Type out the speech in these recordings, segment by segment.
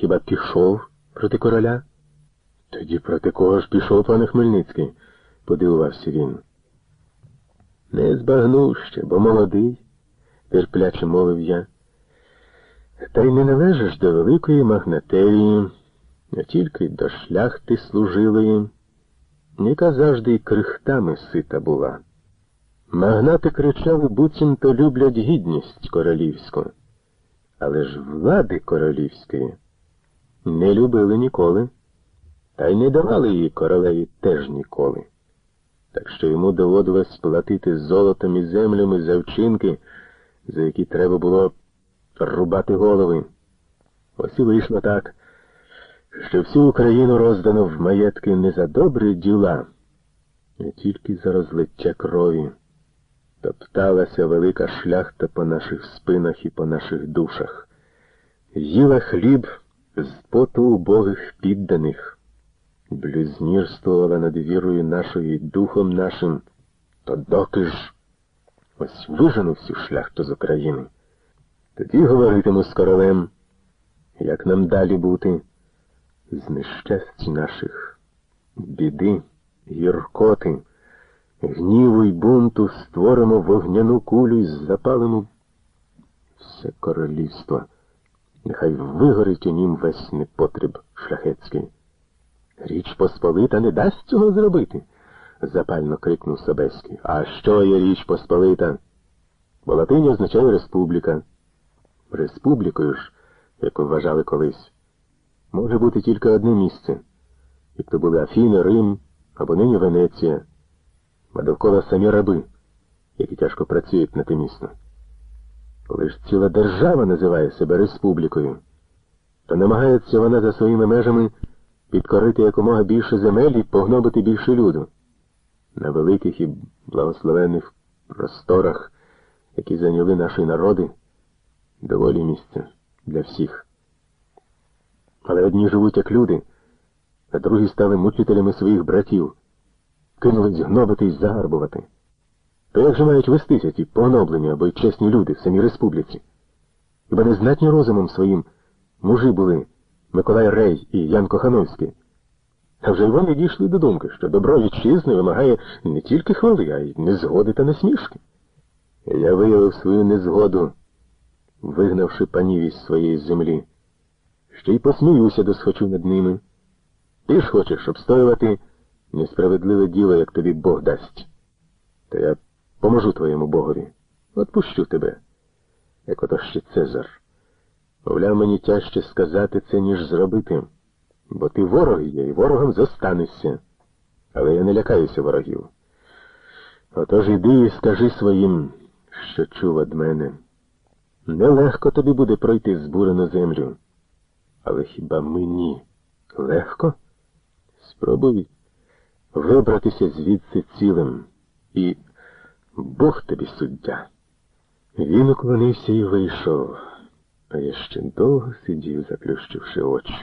хіба пішов проти короля? Тоді проти кого ж пішов пане Хмельницький? подивувався він. Не збагнув ще, бо молодий, терпляче мовив я. Та й не належиш до великої магнатерії, а тільки до шляхти служилої, яка завжди й крихтами сита була. Магнати кричали, буцімто люблять гідність королівську, але ж влади королівської не любили ніколи, та й не давали її королеві теж ніколи. Так що йому доводилось платити золотом і землями за вчинки, за які треба було рубати голови. Ось і вийшло так, що всю Україну роздано в маєтки не за добрі діла, а тільки за розлиття крові. Топталася велика шляхта по наших спинах і по наших душах, їла хліб з поту убогих підданих, блюзнірствувала над вірою нашою і духом нашим, то доки ж ось вижену всю шляхту з України. Тоді говоритиму з королем, як нам далі бути з нещасть наших, біди, гіркоти, гніву й бунту створимо вогняну кулю і запалимо все королівство. Нехай вигорить у нім весь непотріб шляхетський. Річ Посполита не дасть цього зробити, запально крикнув Собеський. А що є Річ Посполита? Бо латині означає республіка. Республікою ж, як вважали колись, може бути тільки одне місце, як то були Афіни, Рим або нині Венеція, а довкола самі раби, які тяжко працюють на те місто. Коли ж ціла держава називає себе республікою, то намагається вона за своїми межами підкорити якомога більше земель і погнобити більше люду. На великих і благословенних просторах, які зайняли наші народи, доволі місця для всіх. Але одні живуть як люди, а другі стали мучителями своїх братів, кинулись гнобити і загарбувати. То як же мають вестися ті погноблені або й чесні люди в самій республіці? Хіба не знатні розумом своїм мужі були Миколай Рей і Ян Кохановський? А вже й вони дійшли до думки, що добро вітчизни вимагає не тільки хвали, а й незгоди та насмішки. Я виявив свою незгоду, вигнавши панів із своєї землі. Ще й посміюся досхочу над ними. Ти ж хочеш обстоювати несправедливе діло, як тобі Бог дасть. Та я поможу твоєму Богові. Отпущу тебе, як ото ще Цезар. Мовляв, мені тяжче сказати це, ніж зробити, бо ти ворог є, і ворогом зостанешся. Але я не лякаюся ворогів. Отож іди і скажи своїм, що чув від мене. Нелегко тобі буде пройти збурену землю. Але хіба мені легко? Спробуй вибратися звідси цілим, і Бог тобі суддя. Він уклонився і вийшов, а я ще довго сидів, заплющивши очі.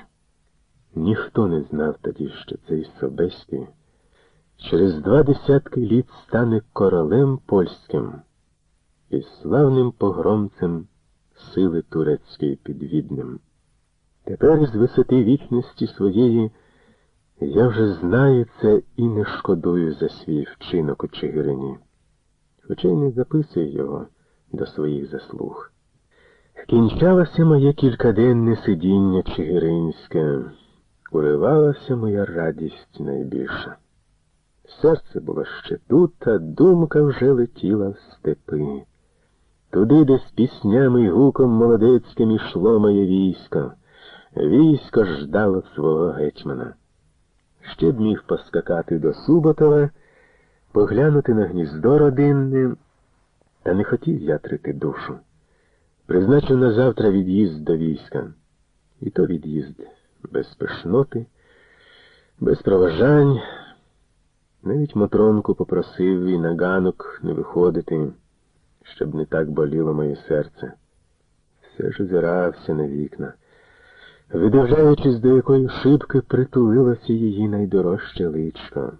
Ніхто не знав тоді, що цей Собеський через два десятки літ стане королем польським і славним погромцем сили турецької підвідним. Тепер з висоти вічності своєї я вже знаю це і не шкодую за свій вчинок у Чигирині, хоча й не записую його до своїх заслуг. Скінчалося моє кількаденне сидіння Чигиринське, уривалася моя радість найбільша. Серце було ще тут, а думка вже летіла в степи. Туди, де з піснями й гуком молодецьким ішло моє військо. Військо ждало свого гетьмана. Ще б міг поскакати до Суботова, поглянути на гніздо родинне, та не хотів ятрити душу. Призначив на завтра від'їзд до війська. І то від'їзд без пишноти, без проважань. Навіть Матронку попросив і на ганок не виходити, щоб не так боліло моє серце. Все ж озирався на вікна видивляючись, до якої шибки притулилося її найдорожче личко.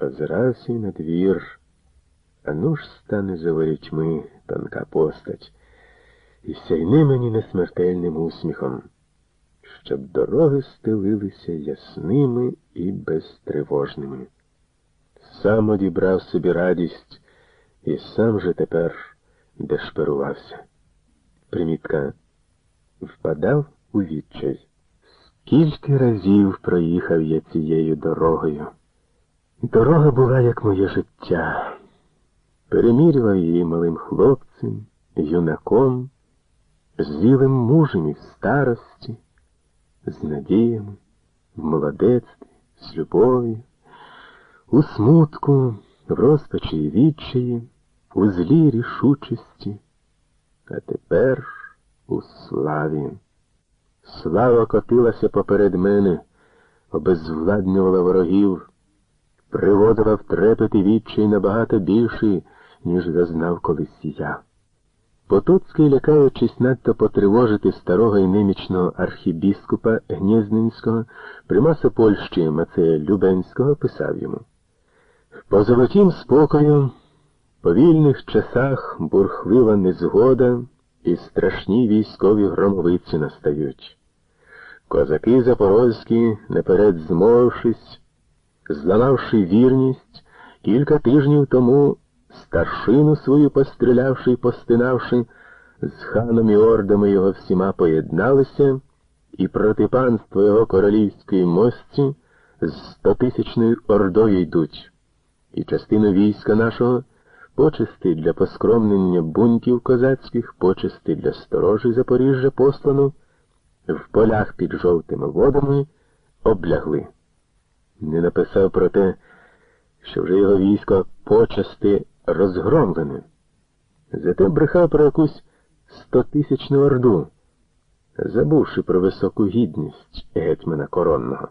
Озирався й на двір, а ну ж стане за ворітьми тонка постать, і сяйни мені несмертельним усміхом. щоб дороги стелилися ясними і безтривожними. Сам одібрав собі радість і сам же тепер дешперувався. Примітка впадав у відчай. Скільки разів проїхав я цією дорогою. Дорога була, як моє життя. Перемірював її малим хлопцем, юнаком, зрілим мужем і в старості, з надіями, в молодецтві, з любов'ю, у смутку, в розпачі і відчаї, у злій рішучості, а тепер у славі. Слава котилася поперед мене, обезвладнювала ворогів, приводила в трепет і набагато більший, ніж зазнав колись я. Потоцький, лякаючись надто потривожити старого і немічного архібіскупа Гнєзненського, примаса Польщі Мацея Любенського, писав йому По золотім спокою, по вільних часах бурхлива незгода і страшні військові громовиці настають. Козаки запорозькі, наперед змовившись, зламавши вірність, кілька тижнів тому старшину свою пострілявши і постинавши, з ханом і ордами його всіма поєдналися, і проти панства його королівської мості з стотисячною ордою йдуть, і частину війська нашого почести для поскромнення бунтів козацьких, почести для сторожі Запоріжжя послану, в полях під жовтими водами облягли. Не написав про те, що вже його військо почасти розгромлене. Зате брехав про якусь стотисячну орду, забувши про високу гідність гетьмана коронного.